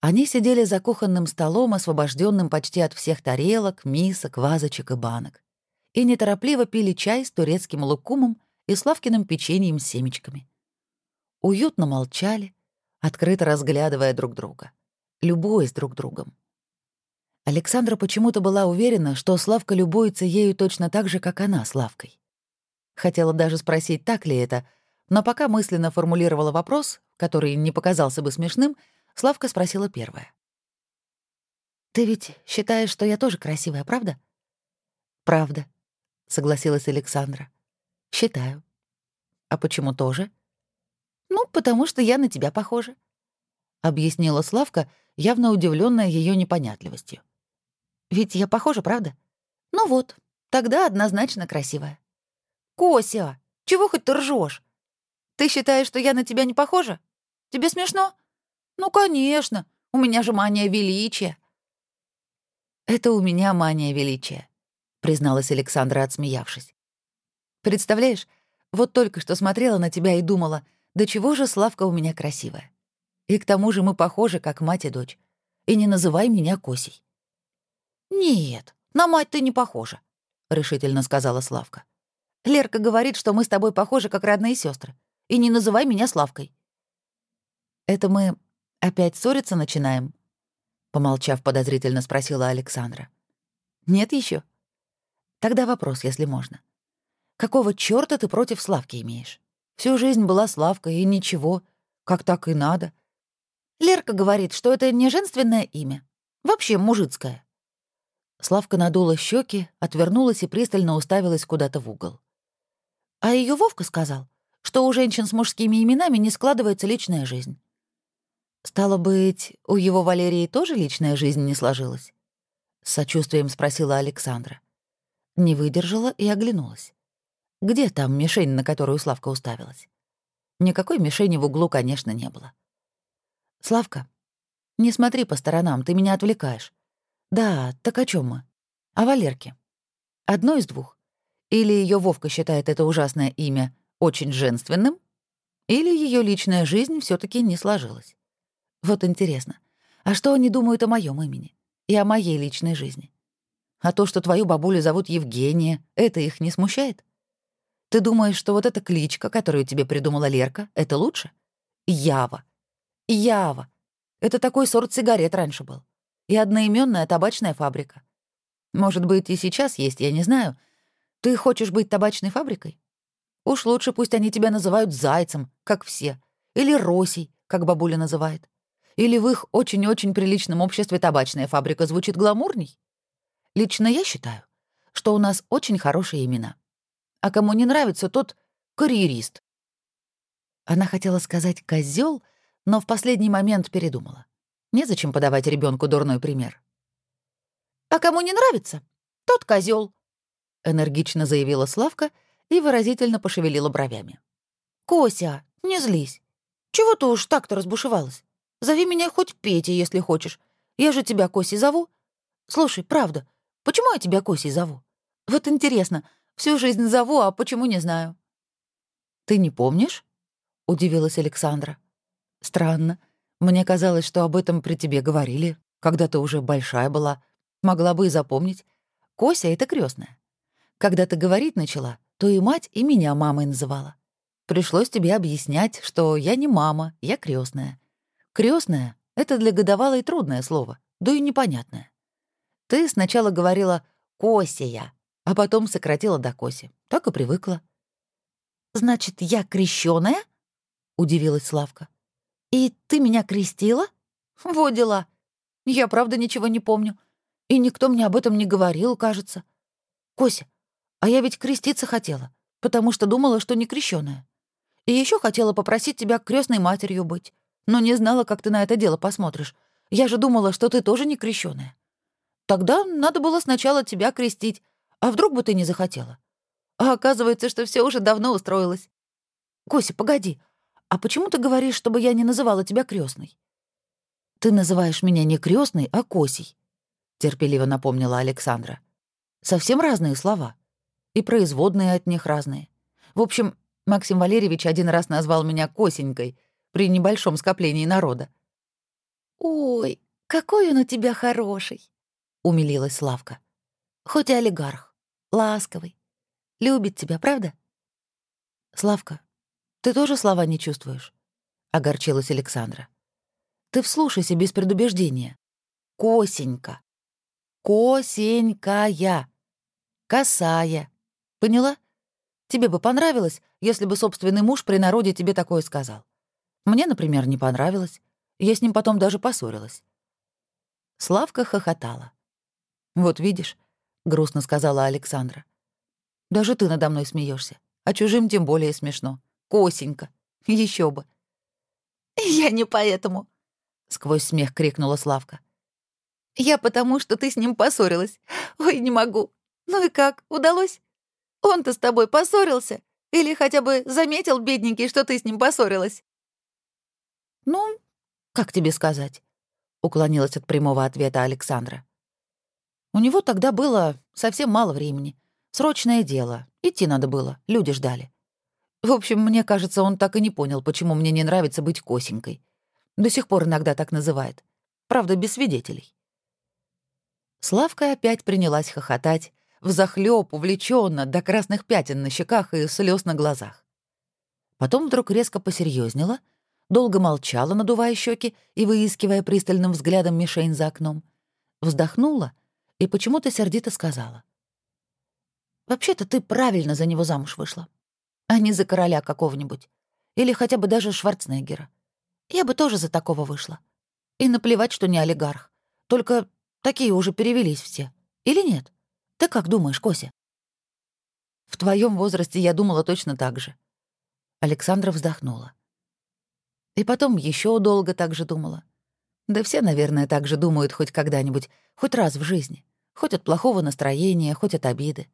Они сидели за кухонным столом, освобожденным почти от всех тарелок, мисок, вазочек и банок, и неторопливо пили чай с турецким лукумом и Славкиным печеньем с семечками. Уютно молчали, открыто разглядывая друг друга, любуясь друг другом. Александра почему-то была уверена, что Славка любуется ею точно так же, как она Славкой. Хотела даже спросить, так ли это, но пока мысленно формулировала вопрос, который не показался бы смешным, Славка спросила первая. «Ты ведь считаешь, что я тоже красивая, правда?» «Правда», — согласилась Александра. «Считаю». «А почему тоже?» «Ну, потому что я на тебя похожа», — объяснила Славка, явно удивленная ее непонятливостью. «Ведь я похожа, правда? Ну вот, тогда однозначно красивая». «Кося, чего хоть ты ржешь? Ты считаешь, что я на тебя не похожа? Тебе смешно?» «Ну, конечно, у меня же мания величия». «Это у меня мания величия», — призналась Александра, отсмеявшись. «Представляешь, вот только что смотрела на тебя и думала, да чего же Славка у меня красивая. И к тому же мы похожи, как мать и дочь. И не называй меня Косей». «Нет, на мать ты не похожа», — решительно сказала Славка. «Лерка говорит, что мы с тобой похожи, как родные сестры. И не называй меня Славкой». «Это мы «Опять ссориться начинаем?» Помолчав, подозрительно спросила Александра. «Нет еще. Тогда вопрос, если можно. Какого чёрта ты против Славки имеешь? Всю жизнь была Славка, и ничего, как так и надо. Лерка говорит, что это не женственное имя, вообще мужицкое». Славка надула щеки, отвернулась и пристально уставилась куда-то в угол. А ее Вовка сказал, что у женщин с мужскими именами не складывается личная жизнь. «Стало быть, у его Валерии тоже личная жизнь не сложилась?» С сочувствием спросила Александра. Не выдержала и оглянулась. Где там мишень, на которую Славка уставилась? Никакой мишени в углу, конечно, не было. «Славка, не смотри по сторонам, ты меня отвлекаешь. Да, так о чем мы? О Валерке. Одно из двух. Или ее Вовка считает это ужасное имя очень женственным, или ее личная жизнь все таки не сложилась. Вот интересно, а что они думают о моем имени и о моей личной жизни? А то, что твою бабулю зовут Евгения, это их не смущает? Ты думаешь, что вот эта кличка, которую тебе придумала Лерка, это лучше? Ява. Ява. Это такой сорт сигарет раньше был. И одноименная табачная фабрика. Может быть, и сейчас есть, я не знаю. Ты хочешь быть табачной фабрикой? Уж лучше пусть они тебя называют Зайцем, как все, или Росей, как бабуля называет. Или в их очень-очень приличном обществе табачная фабрика звучит гламурней? Лично я считаю, что у нас очень хорошие имена. А кому не нравится, тот карьерист. Она хотела сказать козел, но в последний момент передумала. Незачем подавать ребенку дурной пример. «А кому не нравится, тот козел, энергично заявила Славка и выразительно пошевелила бровями. «Кося, не злись. Чего ты уж так-то разбушевалась? Зови меня хоть Петя, если хочешь. Я же тебя Косей зову. Слушай, правда, почему я тебя Косей зову? Вот интересно, всю жизнь зову, а почему не знаю». «Ты не помнишь?» — удивилась Александра. «Странно. Мне казалось, что об этом при тебе говорили, когда ты уже большая была. Могла бы и запомнить. Кося — это крестная. Когда ты говорить начала, то и мать, и меня мамой называла. Пришлось тебе объяснять, что я не мама, я крестная. Крестная — это для годовалой трудное слово, да и непонятное. Ты сначала говорила «Косия», а потом сократила до Коси. Так и привыкла. «Значит, я крещённая?» — удивилась Славка. «И ты меня крестила?» «Во дела. Я правда ничего не помню. И никто мне об этом не говорил, кажется. Кося, а я ведь креститься хотела, потому что думала, что не крещённая. И еще хотела попросить тебя крестной матерью быть но не знала, как ты на это дело посмотришь. Я же думала, что ты тоже не крещённая. Тогда надо было сначала тебя крестить, а вдруг бы ты не захотела. А оказывается, что все уже давно устроилось. Кося, погоди, а почему ты говоришь, чтобы я не называла тебя крестной? Ты называешь меня не крестной, а Косей, терпеливо напомнила Александра. Совсем разные слова. И производные от них разные. В общем, Максим Валерьевич один раз назвал меня Косенькой — при небольшом скоплении народа. «Ой, какой он у тебя хороший!» — умилилась Славка. «Хоть и олигарх, ласковый, любит тебя, правда?» «Славка, ты тоже слова не чувствуешь?» — огорчилась Александра. «Ты вслушайся без предубеждения. Косенька. Косенькая. Косая. Поняла? Тебе бы понравилось, если бы собственный муж при народе тебе такое сказал. Мне, например, не понравилось. Я с ним потом даже поссорилась. Славка хохотала. «Вот видишь», — грустно сказала Александра. «Даже ты надо мной смеешься, а чужим тем более смешно. Косенька. Еще бы». «Я не поэтому», — сквозь смех крикнула Славка. «Я потому, что ты с ним поссорилась. Ой, не могу. Ну и как, удалось? Он-то с тобой поссорился? Или хотя бы заметил, бедненький, что ты с ним поссорилась?» «Ну, как тебе сказать?» — уклонилась от прямого ответа Александра. «У него тогда было совсем мало времени. Срочное дело. Идти надо было, люди ждали. В общем, мне кажется, он так и не понял, почему мне не нравится быть косенькой. До сих пор иногда так называет. Правда, без свидетелей». Славка опять принялась хохотать, взахлёб, увлеченно, до красных пятен на щеках и слез на глазах. Потом вдруг резко посерьезнела — долго молчала, надувая щеки и выискивая пристальным взглядом мишень за окном, вздохнула и почему-то сердито сказала. «Вообще-то ты правильно за него замуж вышла, а не за короля какого-нибудь. Или хотя бы даже Шварценеггера. Я бы тоже за такого вышла. И наплевать, что не олигарх. Только такие уже перевелись все. Или нет? Ты как думаешь, Кося?» «В твоем возрасте я думала точно так же». Александра вздохнула. И потом еще долго так же думала. Да все, наверное, так же думают хоть когда-нибудь, хоть раз в жизни. Хоть от плохого настроения, хоть от обиды.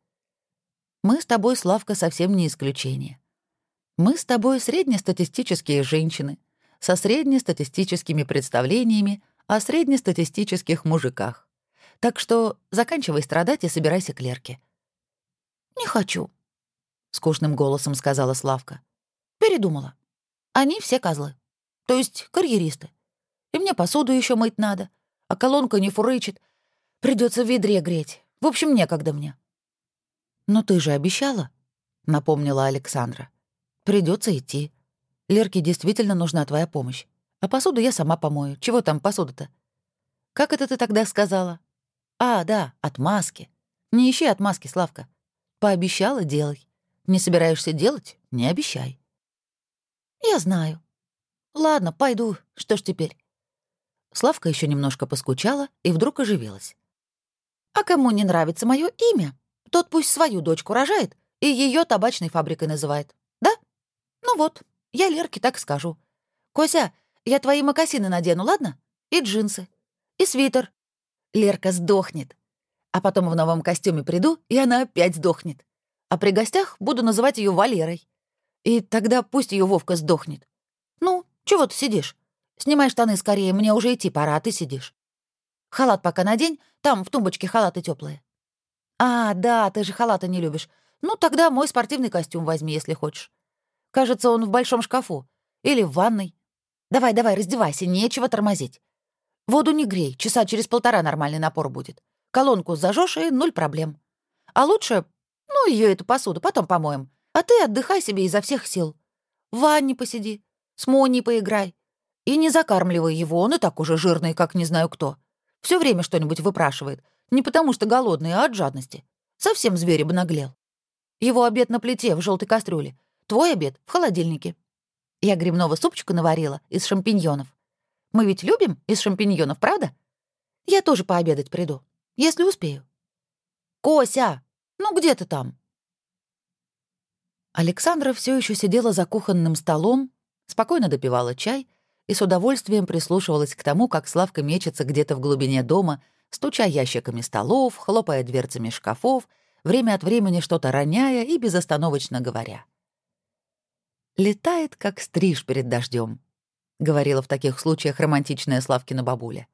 Мы с тобой, Славка, совсем не исключение. Мы с тобой среднестатистические женщины, со среднестатистическими представлениями о среднестатистических мужиках. Так что заканчивай страдать и собирайся к Лерке. «Не хочу», — скучным голосом сказала Славка. «Передумала. Они все козлы». То есть карьеристы. И мне посуду еще мыть надо, а колонка не фурычит. Придется в ведре греть. В общем, некогда мне. «Но ты же обещала», — напомнила Александра. Придется идти. Лерке действительно нужна твоя помощь. А посуду я сама помою. Чего там посуда-то? Как это ты тогда сказала? А, да, отмазки. Не ищи отмазки, Славка. Пообещала — делай. Не собираешься делать — не обещай. Я знаю. Ладно, пойду. Что ж теперь? Славка еще немножко поскучала и вдруг оживилась. А кому не нравится мое имя, тот пусть свою дочку рожает и ее табачной фабрикой называет. Да? Ну вот, я Лерке так скажу. Кося, я твои мокасины надену, ладно? И джинсы. И свитер. Лерка сдохнет. А потом в новом костюме приду, и она опять сдохнет. А при гостях буду называть ее Валерой. И тогда пусть ее Вовка сдохнет. Чего ты сидишь? Снимай штаны скорее, мне уже идти пора, а ты сидишь. Халат пока надень, там в тумбочке халаты теплые. А, да, ты же халаты не любишь. Ну, тогда мой спортивный костюм возьми, если хочешь. Кажется, он в большом шкафу. Или в ванной. Давай, давай, раздевайся, нечего тормозить. Воду не грей, часа через полтора нормальный напор будет. Колонку зажжешь и нуль проблем. А лучше, ну, ее эту посуду потом помоем. А ты отдыхай себе изо всех сил. В ванне посиди, с Моней поиграй. И не закармливай его, он и так уже жирный, как не знаю кто. Все время что-нибудь выпрашивает. Не потому что голодный, а от жадности. Совсем зверь бы наглел. Его обед на плите в желтой кастрюле. Твой обед в холодильнике. Я грибного супчика наварила из шампиньонов. Мы ведь любим из шампиньонов, правда? Я тоже пообедать приду, если успею. Кося, ну где ты там? Александра все еще сидела за кухонным столом, спокойно допивала чай и с удовольствием прислушивалась к тому, как Славка мечется где-то в глубине дома, стуча ящиками столов, хлопая дверцами шкафов, время от времени что-то роняя и безостановочно говоря. «Летает, как стриж перед дождем, говорила в таких случаях романтичная Славкина бабуля.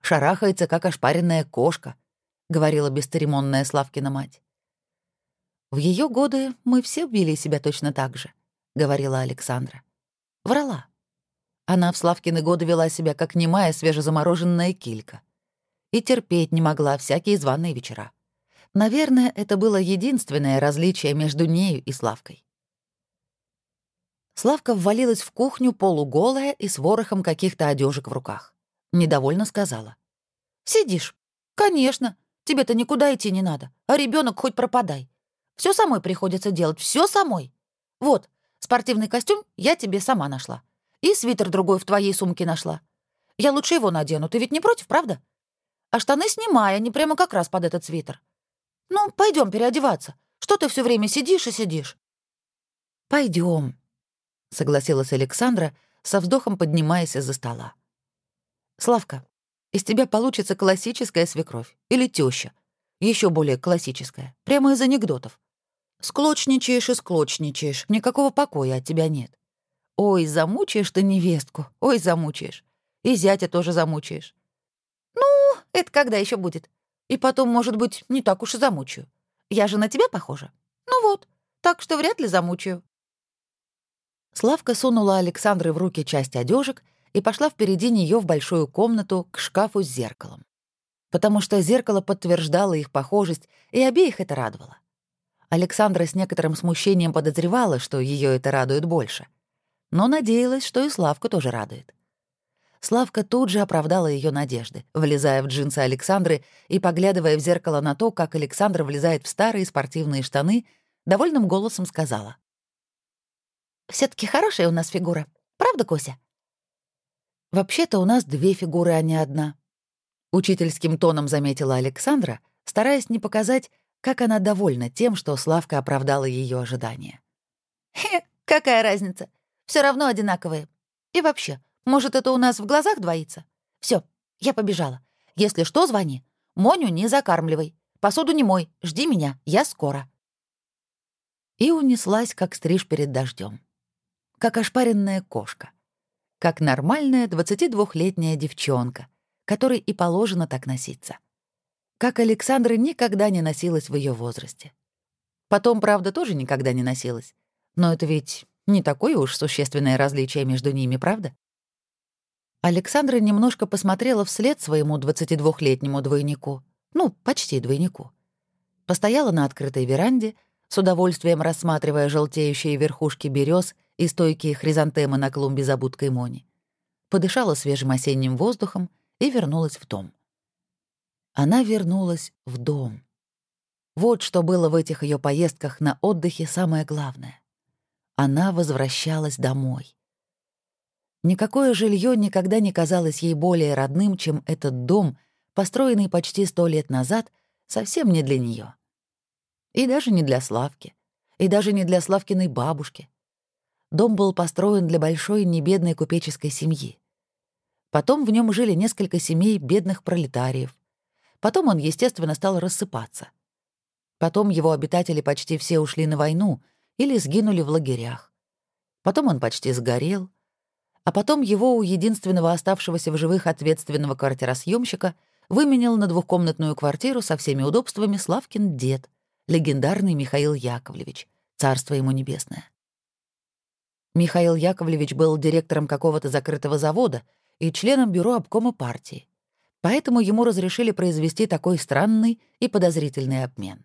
«Шарахается, как ошпаренная кошка», — говорила бесцеремонная Славкина мать. «В ее годы мы все вели себя точно так же», — говорила Александра. Врала. Она в Славкины годы вела себя как немая свежезамороженная килька. И терпеть не могла всякие званые вечера. Наверное, это было единственное различие между нею и Славкой. Славка ввалилась в кухню полуголая и с ворохом каких-то одежек в руках. Недовольно сказала. «Сидишь? Конечно. Тебе-то никуда идти не надо. А ребенок хоть пропадай. Все самой приходится делать, все самой. Вот, спортивный костюм я тебе сама нашла. И свитер другой в твоей сумке нашла. Я лучше его надену, ты ведь не против, правда? А штаны снимай, они прямо как раз под этот свитер. Ну, пойдем переодеваться. Что ты все время сидишь и сидишь? Пойдем, согласилась Александра, со вздохом поднимаясь из-за стола. Славка, из тебя получится классическая свекровь или теща, еще более классическая, прямо из анекдотов. Склочничаешь и склочничаешь, никакого покоя от тебя нет. Ой, замучаешь ты невестку, ой, замучаешь. И зятя тоже замучаешь. Ну, это когда еще будет? И потом, может быть, не так уж и замучаю. Я же на тебя похожа. Ну вот, так что вряд ли замучаю. Славка сунула Александре в руки часть одежек и пошла впереди нее в большую комнату к шкафу с зеркалом. Потому что зеркало подтверждало их похожесть, и обеих это радовало. Александра с некоторым смущением подозревала, что ее это радует больше. Но надеялась, что и Славку тоже радует. Славка тут же оправдала ее надежды, влезая в джинсы Александры и поглядывая в зеркало на то, как Александра влезает в старые спортивные штаны, довольным голосом сказала. все таки хорошая у нас фигура. Правда, Кося?» «Вообще-то у нас две фигуры, а не одна», — учительским тоном заметила Александра, стараясь не показать, как она довольна тем, что Славка оправдала ее ожидания. «Хе, какая разница? Все равно одинаковые. И вообще, может, это у нас в глазах двоится? Все, я побежала. Если что, звони. Моню не закармливай. Посуду не мой. Жди меня. Я скоро». И унеслась, как стриж перед дождем, как ошпаренная кошка как нормальная 22-летняя девчонка, которой и положено так носиться. Как Александра никогда не носилась в ее возрасте. Потом, правда, тоже никогда не носилась. Но это ведь не такое уж существенное различие между ними, правда? Александра немножко посмотрела вслед своему 22-летнему двойнику. Ну, почти двойнику. Постояла на открытой веранде, с удовольствием рассматривая желтеющие верхушки берез и стойкие хризантемы на клумбе за будкой Мони. Подышала свежим осенним воздухом и вернулась в дом. Она вернулась в дом. Вот что было в этих ее поездках на отдыхе самое главное. Она возвращалась домой. Никакое жилье никогда не казалось ей более родным, чем этот дом, построенный почти сто лет назад, совсем не для нее. И даже не для Славки. И даже не для Славкиной бабушки. Дом был построен для большой небедной купеческой семьи. Потом в нем жили несколько семей бедных пролетариев. Потом он, естественно, стал рассыпаться. Потом его обитатели почти все ушли на войну или сгинули в лагерях. Потом он почти сгорел. А потом его у единственного оставшегося в живых ответственного квартиросъемщика выменял на двухкомнатную квартиру со всеми удобствами Славкин дед, легендарный Михаил Яковлевич, царство ему небесное. Михаил Яковлевич был директором какого-то закрытого завода и членом бюро обкома партии. Поэтому ему разрешили произвести такой странный и подозрительный обмен.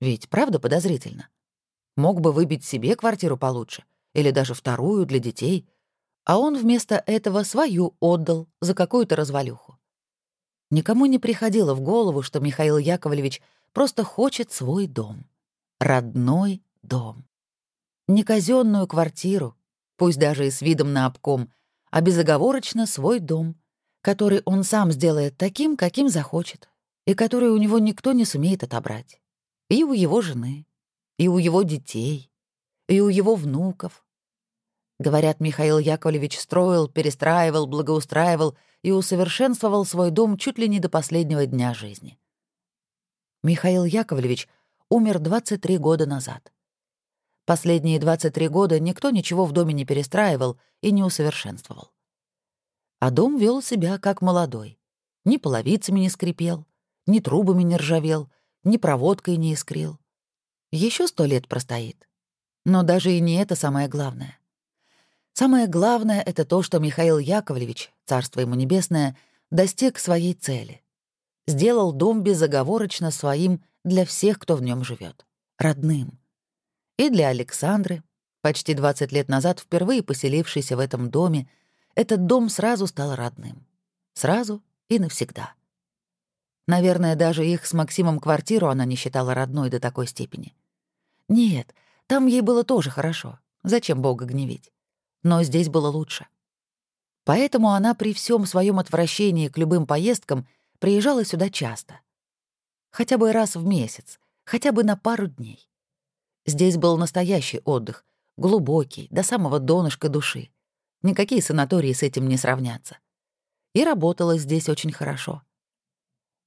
Ведь правда подозрительно? Мог бы выбить себе квартиру получше, или даже вторую для детей, а он вместо этого свою отдал за какую-то развалюху. Никому не приходило в голову, что Михаил Яковлевич просто хочет свой дом. Родной дом. Не казенную квартиру, пусть даже и с видом на обком, а безоговорочно свой дом, который он сам сделает таким, каким захочет, и который у него никто не сумеет отобрать. И у его жены, и у его детей, и у его внуков. Говорят, Михаил Яковлевич строил, перестраивал, благоустраивал и усовершенствовал свой дом чуть ли не до последнего дня жизни. Михаил Яковлевич умер 23 года назад. Последние 23 года никто ничего в доме не перестраивал и не усовершенствовал. А дом вел себя как молодой. Ни половицами не скрипел, ни трубами не ржавел, ни проводкой не искрил. Еще сто лет простоит. Но даже и не это самое главное. Самое главное — это то, что Михаил Яковлевич, царство ему небесное, достиг своей цели. Сделал дом безоговорочно своим для всех, кто в нем живет, родным. И для Александры, почти 20 лет назад впервые поселившейся в этом доме, этот дом сразу стал родным. Сразу и навсегда. Наверное, даже их с Максимом квартиру она не считала родной до такой степени. Нет, там ей было тоже хорошо. Зачем Бога гневить? Но здесь было лучше. Поэтому она при всем своем отвращении к любым поездкам приезжала сюда часто. Хотя бы раз в месяц, хотя бы на пару дней. Здесь был настоящий отдых, глубокий, до самого донышка души. Никакие санатории с этим не сравнятся. И работала здесь очень хорошо.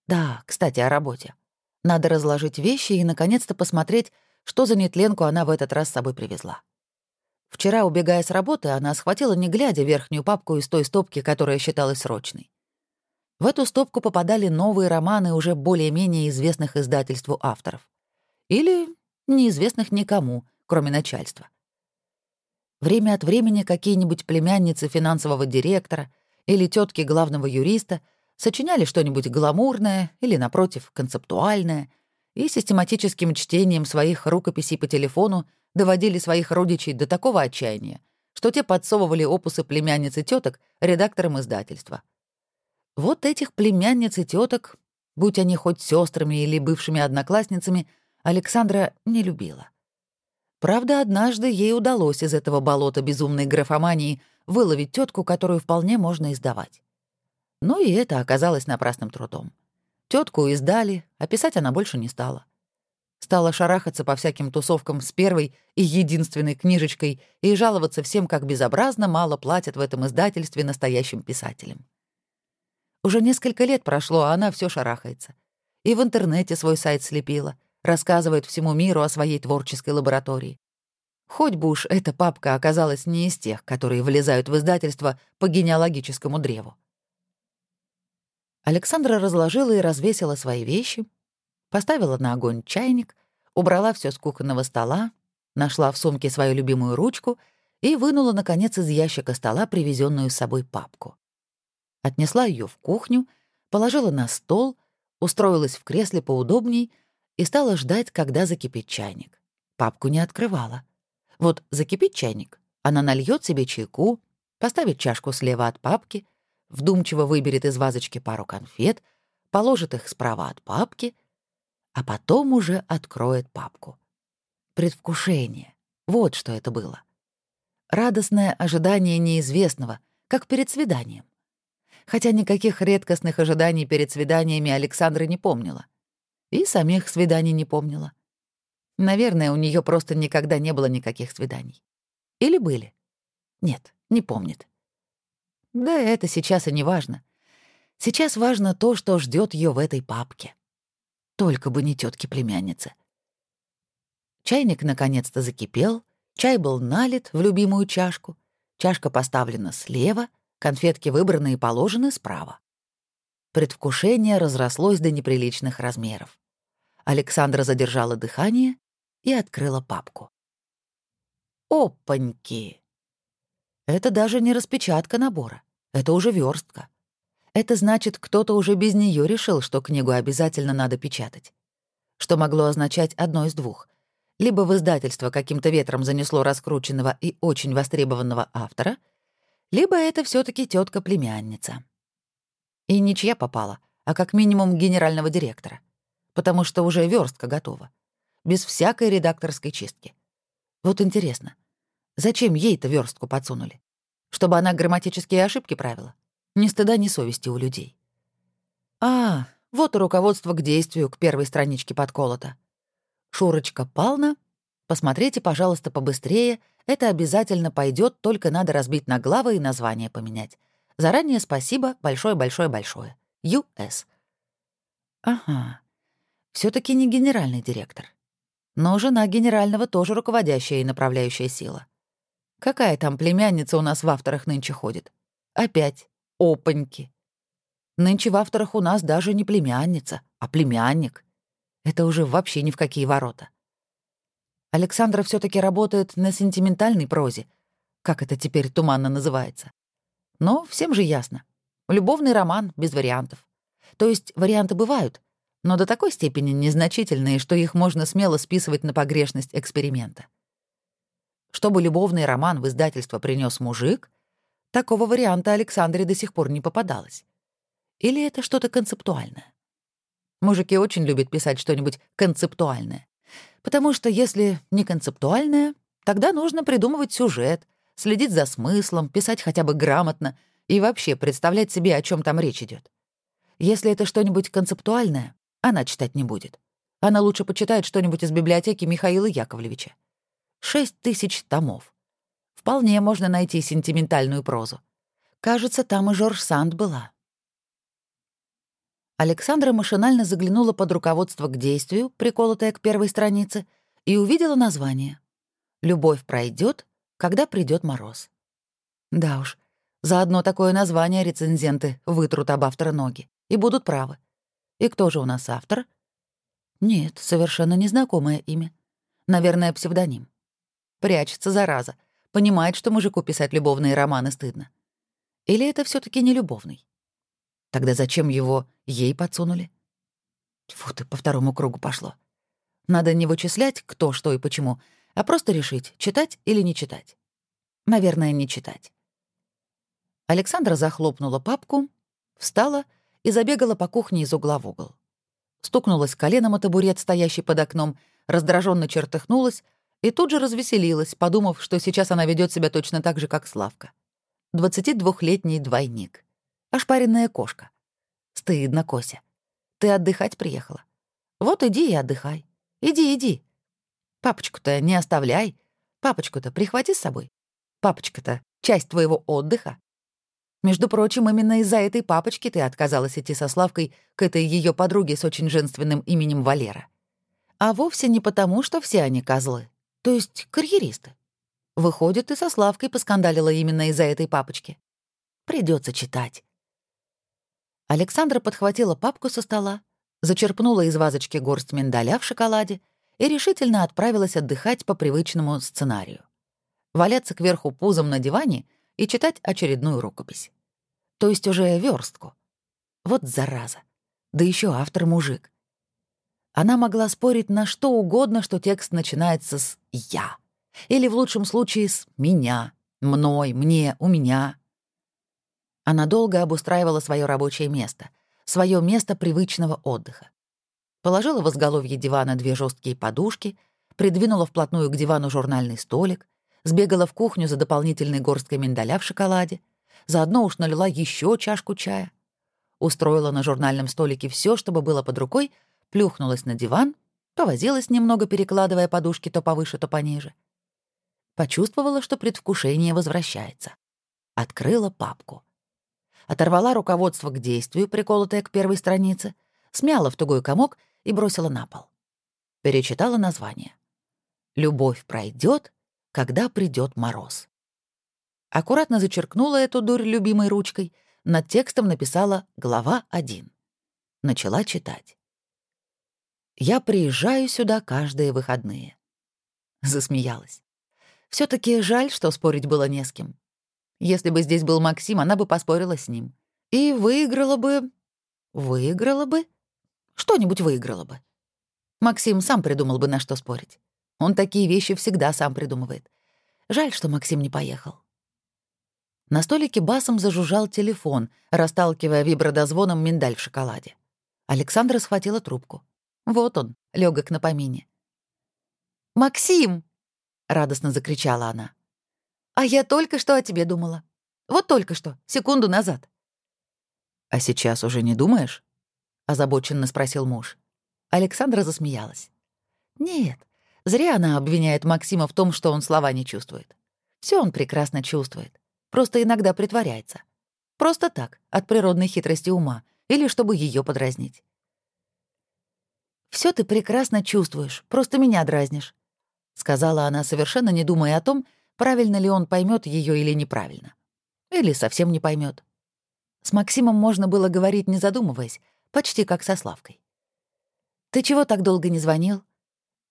Да, кстати, о работе. Надо разложить вещи и, наконец-то, посмотреть, что за нетленку она в этот раз с собой привезла. Вчера, убегая с работы, она схватила, не глядя, верхнюю папку из той стопки, которая считалась срочной. В эту стопку попадали новые романы уже более-менее известных издательству авторов. Или неизвестных никому, кроме начальства. Время от времени какие-нибудь племянницы финансового директора или тетки главного юриста сочиняли что-нибудь гламурное или, напротив, концептуальное, и систематическим чтением своих рукописей по телефону доводили своих родичей до такого отчаяния, что те подсовывали опусы племянниц и теток редакторам издательства. Вот этих племянниц и теток, будь они хоть сестрами или бывшими одноклассницами, Александра не любила. Правда, однажды ей удалось из этого болота безумной графомании выловить тетку, которую вполне можно издавать. Но и это оказалось напрасным трудом. Тетку издали, а писать она больше не стала. Стала шарахаться по всяким тусовкам с первой и единственной книжечкой и жаловаться всем, как безобразно мало платят в этом издательстве настоящим писателям. Уже несколько лет прошло, а она все шарахается. И в интернете свой сайт слепила, рассказывает всему миру о своей творческой лаборатории. Хоть бы уж эта папка оказалась не из тех, которые влезают в издательство по генеалогическому древу. Александра разложила и развесила свои вещи, поставила на огонь чайник, убрала все с кухонного стола, нашла в сумке свою любимую ручку и вынула, наконец, из ящика стола привезенную с собой папку. Отнесла ее в кухню, положила на стол, устроилась в кресле поудобней и стала ждать, когда закипит чайник. Папку не открывала. Вот закипит чайник, она нальет себе чайку, поставит чашку слева от папки, вдумчиво выберет из вазочки пару конфет, положит их справа от папки — а потом уже откроет папку. Предвкушение. Вот что это было. Радостное ожидание неизвестного, как перед свиданием. Хотя никаких редкостных ожиданий перед свиданиями Александра не помнила. И самих свиданий не помнила. Наверное, у нее просто никогда не было никаких свиданий. Или были? Нет, не помнит. Да это сейчас и не важно. Сейчас важно то, что ждет ее в этой папке. Только бы не тетки племянницы. Чайник наконец-то закипел, чай был налит в любимую чашку, чашка поставлена слева, конфетки выбраны и положены справа. Предвкушение разрослось до неприличных размеров. Александра задержала дыхание и открыла папку. Опаньки! Это даже не распечатка набора, это уже верстка. Это значит, кто-то уже без нее решил, что книгу обязательно надо печатать. Что могло означать одно из двух. Либо в издательство каким-то ветром занесло раскрученного и очень востребованного автора, либо это все таки тетка племянница И ничья попала, а как минимум генерального директора. Потому что уже верстка готова. Без всякой редакторской чистки. Вот интересно, зачем ей-то верстку подсунули? Чтобы она грамматические ошибки правила? Ни стыда, ни совести у людей. А, вот и руководство к действию к первой страничке подколота. Шурочка Пална, посмотрите, пожалуйста, побыстрее. Это обязательно пойдет, только надо разбить на главы и название поменять. Заранее спасибо, большое-большое-большое. ЮС. Ага. все таки не генеральный директор. Но жена генерального тоже руководящая и направляющая сила. Какая там племянница у нас в авторах нынче ходит? Опять. Опаньки. Нынче в авторах у нас даже не племянница, а племянник. Это уже вообще ни в какие ворота. Александра все таки работает на сентиментальной прозе. как это теперь туманно называется. Но всем же ясно. Любовный роман без вариантов. То есть варианты бывают, но до такой степени незначительные, что их можно смело списывать на погрешность эксперимента. Чтобы любовный роман в издательство принес мужик, такого варианта Александре до сих пор не попадалось. Или это что-то концептуальное? Мужики очень любят писать что-нибудь концептуальное. Потому что если не концептуальное, тогда нужно придумывать сюжет, следить за смыслом, писать хотя бы грамотно и вообще представлять себе, о чем там речь идет. Если это что-нибудь концептуальное, она читать не будет. Она лучше почитает что-нибудь из библиотеки Михаила Яковлевича. Шесть тысяч томов. Вполне можно найти сентиментальную прозу. Кажется, там и Жорж Санд была. Александра машинально заглянула под руководство к действию, приколотое к первой странице, и увидела название. «Любовь пройдет, когда придет мороз». Да уж, за одно такое название рецензенты вытрут об автора ноги и будут правы. И кто же у нас автор? Нет, совершенно незнакомое имя. Наверное, псевдоним. Прячется, зараза. Понимает, что мужику писать любовные романы стыдно. Или это все таки не любовный? Тогда зачем его ей подсунули? Фу ты, по второму кругу пошло. Надо не вычислять, кто, что и почему, а просто решить, читать или не читать. Наверное, не читать. Александра захлопнула папку, встала и забегала по кухне из угла в угол. Стукнулась коленом о табурет, стоящий под окном, раздраженно чертыхнулась и тут же развеселилась, подумав, что сейчас она ведет себя точно так же, как Славка. 22-летний двойник. Ошпаренная кошка. Стыдно, Кося. Ты отдыхать приехала. Вот иди и отдыхай. Иди, иди. Папочку-то не оставляй. Папочку-то прихвати с собой. Папочка-то — часть твоего отдыха. Между прочим, именно из-за этой папочки ты отказалась идти со Славкой к этой ее подруге с очень женственным именем Валера. А вовсе не потому, что все они козлы. То есть карьеристы. Выходит, ты со Славкой поскандалила именно из-за этой папочки. Придется читать. Александра подхватила папку со стола, зачерпнула из вазочки горсть миндаля в шоколаде и решительно отправилась отдыхать по привычному сценарию. Валяться кверху пузом на диване и читать очередную рукопись. То есть уже верстку. Вот зараза. Да еще автор мужик. Она могла спорить на что угодно, что текст начинается с «я». Или в лучшем случае с «меня», «мной», «мне», «у меня». Она долго обустраивала свое рабочее место, свое место привычного отдыха. Положила в изголовье дивана две жесткие подушки, придвинула вплотную к дивану журнальный столик, сбегала в кухню за дополнительной горсткой миндаля в шоколаде, заодно уж налила еще чашку чая, устроила на журнальном столике все, чтобы было под рукой, плюхнулась на диван, повозилась немного, перекладывая подушки то повыше, то пониже. Почувствовала, что предвкушение возвращается. Открыла папку оторвала руководство к действию, приколотое к первой странице, смяла в тугой комок и бросила на пол. Перечитала название. «Любовь пройдет, когда придет мороз». Аккуратно зачеркнула эту дурь любимой ручкой, над текстом написала «Глава 1». Начала читать. «Я приезжаю сюда каждые выходные». Засмеялась. все таки жаль, что спорить было не с кем. Если бы здесь был Максим, она бы поспорила с ним. И выиграла бы... Выиграла бы? Что-нибудь выиграла бы. Максим сам придумал бы, на что спорить. Он такие вещи всегда сам придумывает. Жаль, что Максим не поехал. На столике басом зажужжал телефон, расталкивая вибродозвоном миндаль в шоколаде. Александра схватила трубку. Вот он, легок на помине. «Максим!» — радостно закричала она. А я только что о тебе думала. Вот только что, секунду назад. А сейчас уже не думаешь? Озабоченно спросил муж. Александра засмеялась. Нет, зря она обвиняет Максима в том, что он слова не чувствует. Все он прекрасно чувствует. Просто иногда притворяется. Просто так, от природной хитрости ума, или чтобы ее подразнить. Все ты прекрасно чувствуешь, просто меня дразнишь», — сказала она, совершенно не думая о том, правильно ли он поймет ее или неправильно. Или совсем не поймет. С Максимом можно было говорить, не задумываясь, почти как со Славкой. «Ты чего так долго не звонил?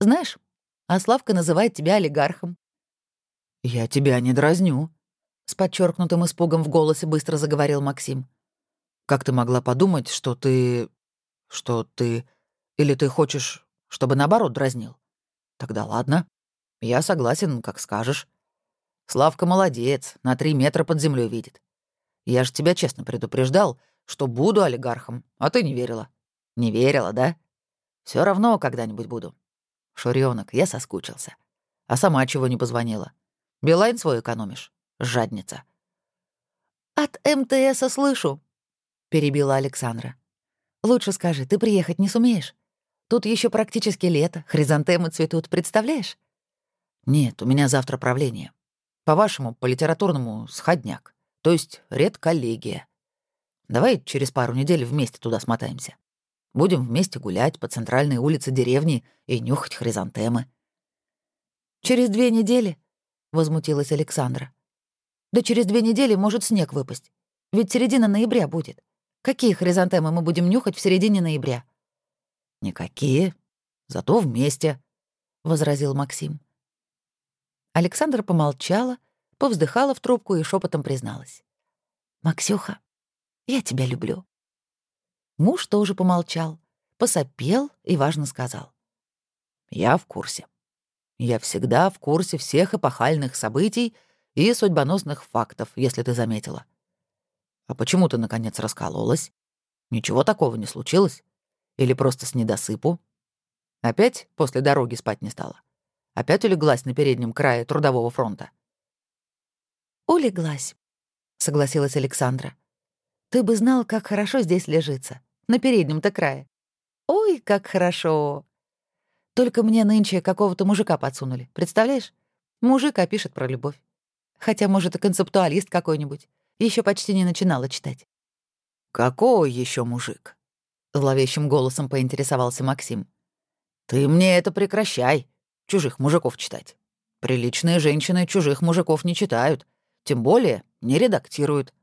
Знаешь, а Славка называет тебя олигархом». «Я тебя не дразню», — с подчеркнутым испугом в голосе быстро заговорил Максим. «Как ты могла подумать, что ты... что ты... или ты хочешь, чтобы наоборот дразнил? Тогда ладно. Я согласен, как скажешь. Славка молодец, на три метра под землей видит. Я же тебя честно предупреждал, что буду олигархом, а ты не верила. Не верила, да? Все равно когда-нибудь буду. Шурёнок, я соскучился. А сама чего не позвонила? Билайн свой экономишь? Жадница. «От МТСа слышу», — перебила Александра. «Лучше скажи, ты приехать не сумеешь? Тут еще практически лето, хризантемы цветут, представляешь?» «Нет, у меня завтра правление. По-вашему, по литературному — сходняк, то есть редколлегия. Давай через пару недель вместе туда смотаемся. Будем вместе гулять по центральной улице деревни и нюхать хризантемы». «Через две недели?» — возмутилась Александра. «Да через две недели может снег выпасть. Ведь середина ноября будет. Какие хризантемы мы будем нюхать в середине ноября?» «Никакие. Зато вместе», — возразил Максим. Александра помолчала, повздыхала в трубку и шепотом призналась. «Максюха, я тебя люблю». Муж тоже помолчал, посопел и важно сказал. «Я в курсе. Я всегда в курсе всех эпохальных событий и судьбоносных фактов, если ты заметила. А почему ты, наконец, раскололась? Ничего такого не случилось? Или просто с недосыпу? Опять после дороги спать не стала? Опять улеглась на переднем крае трудового фронта. «Улеглась», — согласилась Александра. «Ты бы знал, как хорошо здесь лежится, на переднем-то крае. Ой, как хорошо! Только мне нынче какого-то мужика подсунули, представляешь? Мужик опишет про любовь. Хотя, может, и концептуалист какой-нибудь. Еще почти не начинала читать». «Какой еще мужик?» — зловещим голосом поинтересовался Максим. «Ты мне это прекращай чужих мужиков читать. Приличные женщины чужих мужиков не читают, тем более не редактируют.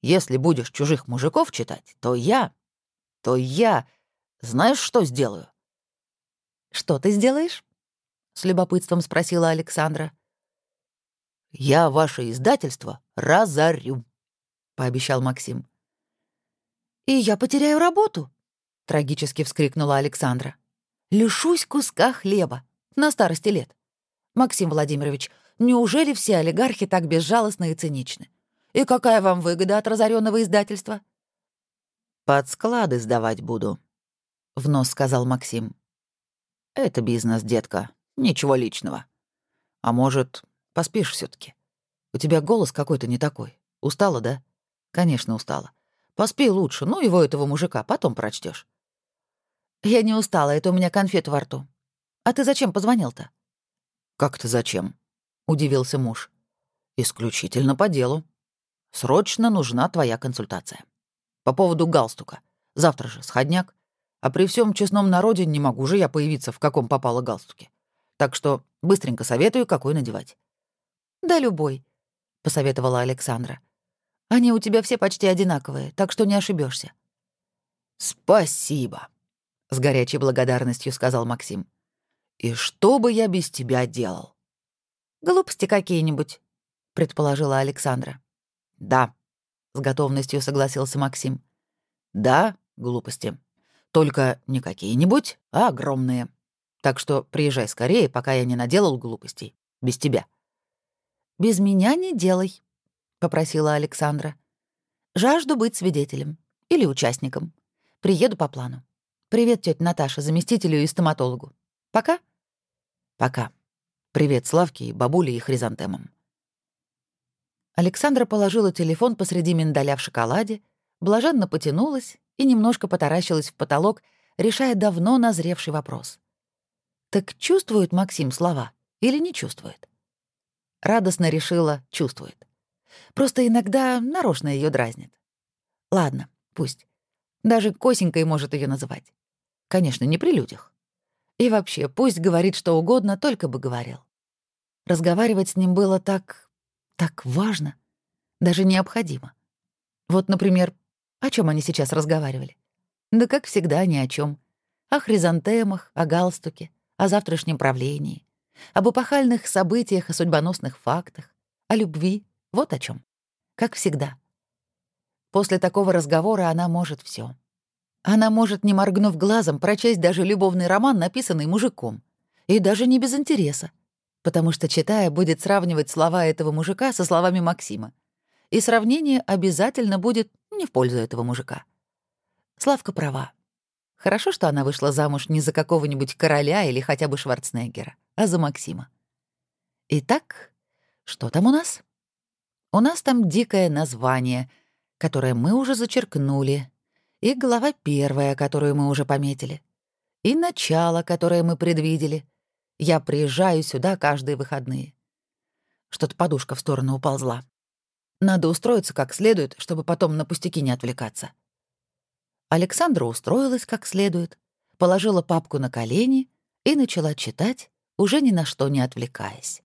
Если будешь чужих мужиков читать, то я... то я... знаешь, что сделаю?» «Что ты сделаешь?» — с любопытством спросила Александра. «Я ваше издательство разорю», — пообещал Максим. «И я потеряю работу?» — трагически вскрикнула Александра. «Лишусь куска хлеба на старости лет. Максим Владимирович, неужели все олигархи так безжалостны и циничны? И какая вам выгода от разоренного издательства? Под склады сдавать буду, в нос сказал Максим. Это бизнес, детка, ничего личного. А может, поспишь все таки У тебя голос какой-то не такой. Устала, да? Конечно, устала. Поспи лучше, ну его этого мужика, потом прочтешь. Я не устала, это у меня конфет во рту. А ты зачем позвонил-то?» «Как то зачем?» — удивился муж. «Исключительно по делу. Срочно нужна твоя консультация. По поводу галстука. Завтра же сходняк. А при всем честном народе не могу же я появиться в каком попало галстуке. Так что быстренько советую, какой надевать». «Да любой», — посоветовала Александра. «Они у тебя все почти одинаковые, так что не ошибешься. «Спасибо», — с горячей благодарностью сказал Максим. «И что бы я без тебя делал?» «Глупости какие-нибудь», — предположила Александра. «Да», — с готовностью согласился Максим. «Да, глупости. Только не какие-нибудь, а огромные. Так что приезжай скорее, пока я не наделал глупостей. Без тебя». «Без меня не делай», — попросила Александра. «Жажду быть свидетелем или участником. Приеду по плану. Привет, тетя Наташа, заместителю и стоматологу. Пока?» Пока. Привет Славке и бабуле и хризантемам. Александра положила телефон посреди миндаля в шоколаде, блаженно потянулась и немножко потаращилась в потолок, решая давно назревший вопрос. Так чувствует Максим слова или не чувствует? Радостно решила, чувствует. Просто иногда нарочно ее дразнит. Ладно, пусть. Даже Косенькой может ее называть. Конечно, не при людях. И вообще, пусть говорит что угодно, только бы говорил. Разговаривать с ним было так... так важно, даже необходимо. Вот, например, о чем они сейчас разговаривали? Да, как всегда, ни о чем. О хризантемах, о галстуке, о завтрашнем правлении. об эпохальных событиях и судьбоносных фактах, о любви, вот о чем. Как всегда. После такого разговора она может все. Она может, не моргнув глазом, прочесть даже любовный роман, написанный мужиком. И даже не без интереса. Потому что, читая, будет сравнивать слова этого мужика со словами Максима. И сравнение обязательно будет не в пользу этого мужика. Славка права. Хорошо, что она вышла замуж не за какого-нибудь короля или хотя бы Шварценеггера, а за Максима. Итак, что там у нас? У нас там дикое название, которое мы уже зачеркнули, и глава первая, которую мы уже пометили, и начало, которое мы предвидели. Я приезжаю сюда каждые выходные. Что-то подушка в сторону уползла. Надо устроиться как следует, чтобы потом на пустяки не отвлекаться. Александра устроилась как следует, положила папку на колени и начала читать, уже ни на что не отвлекаясь.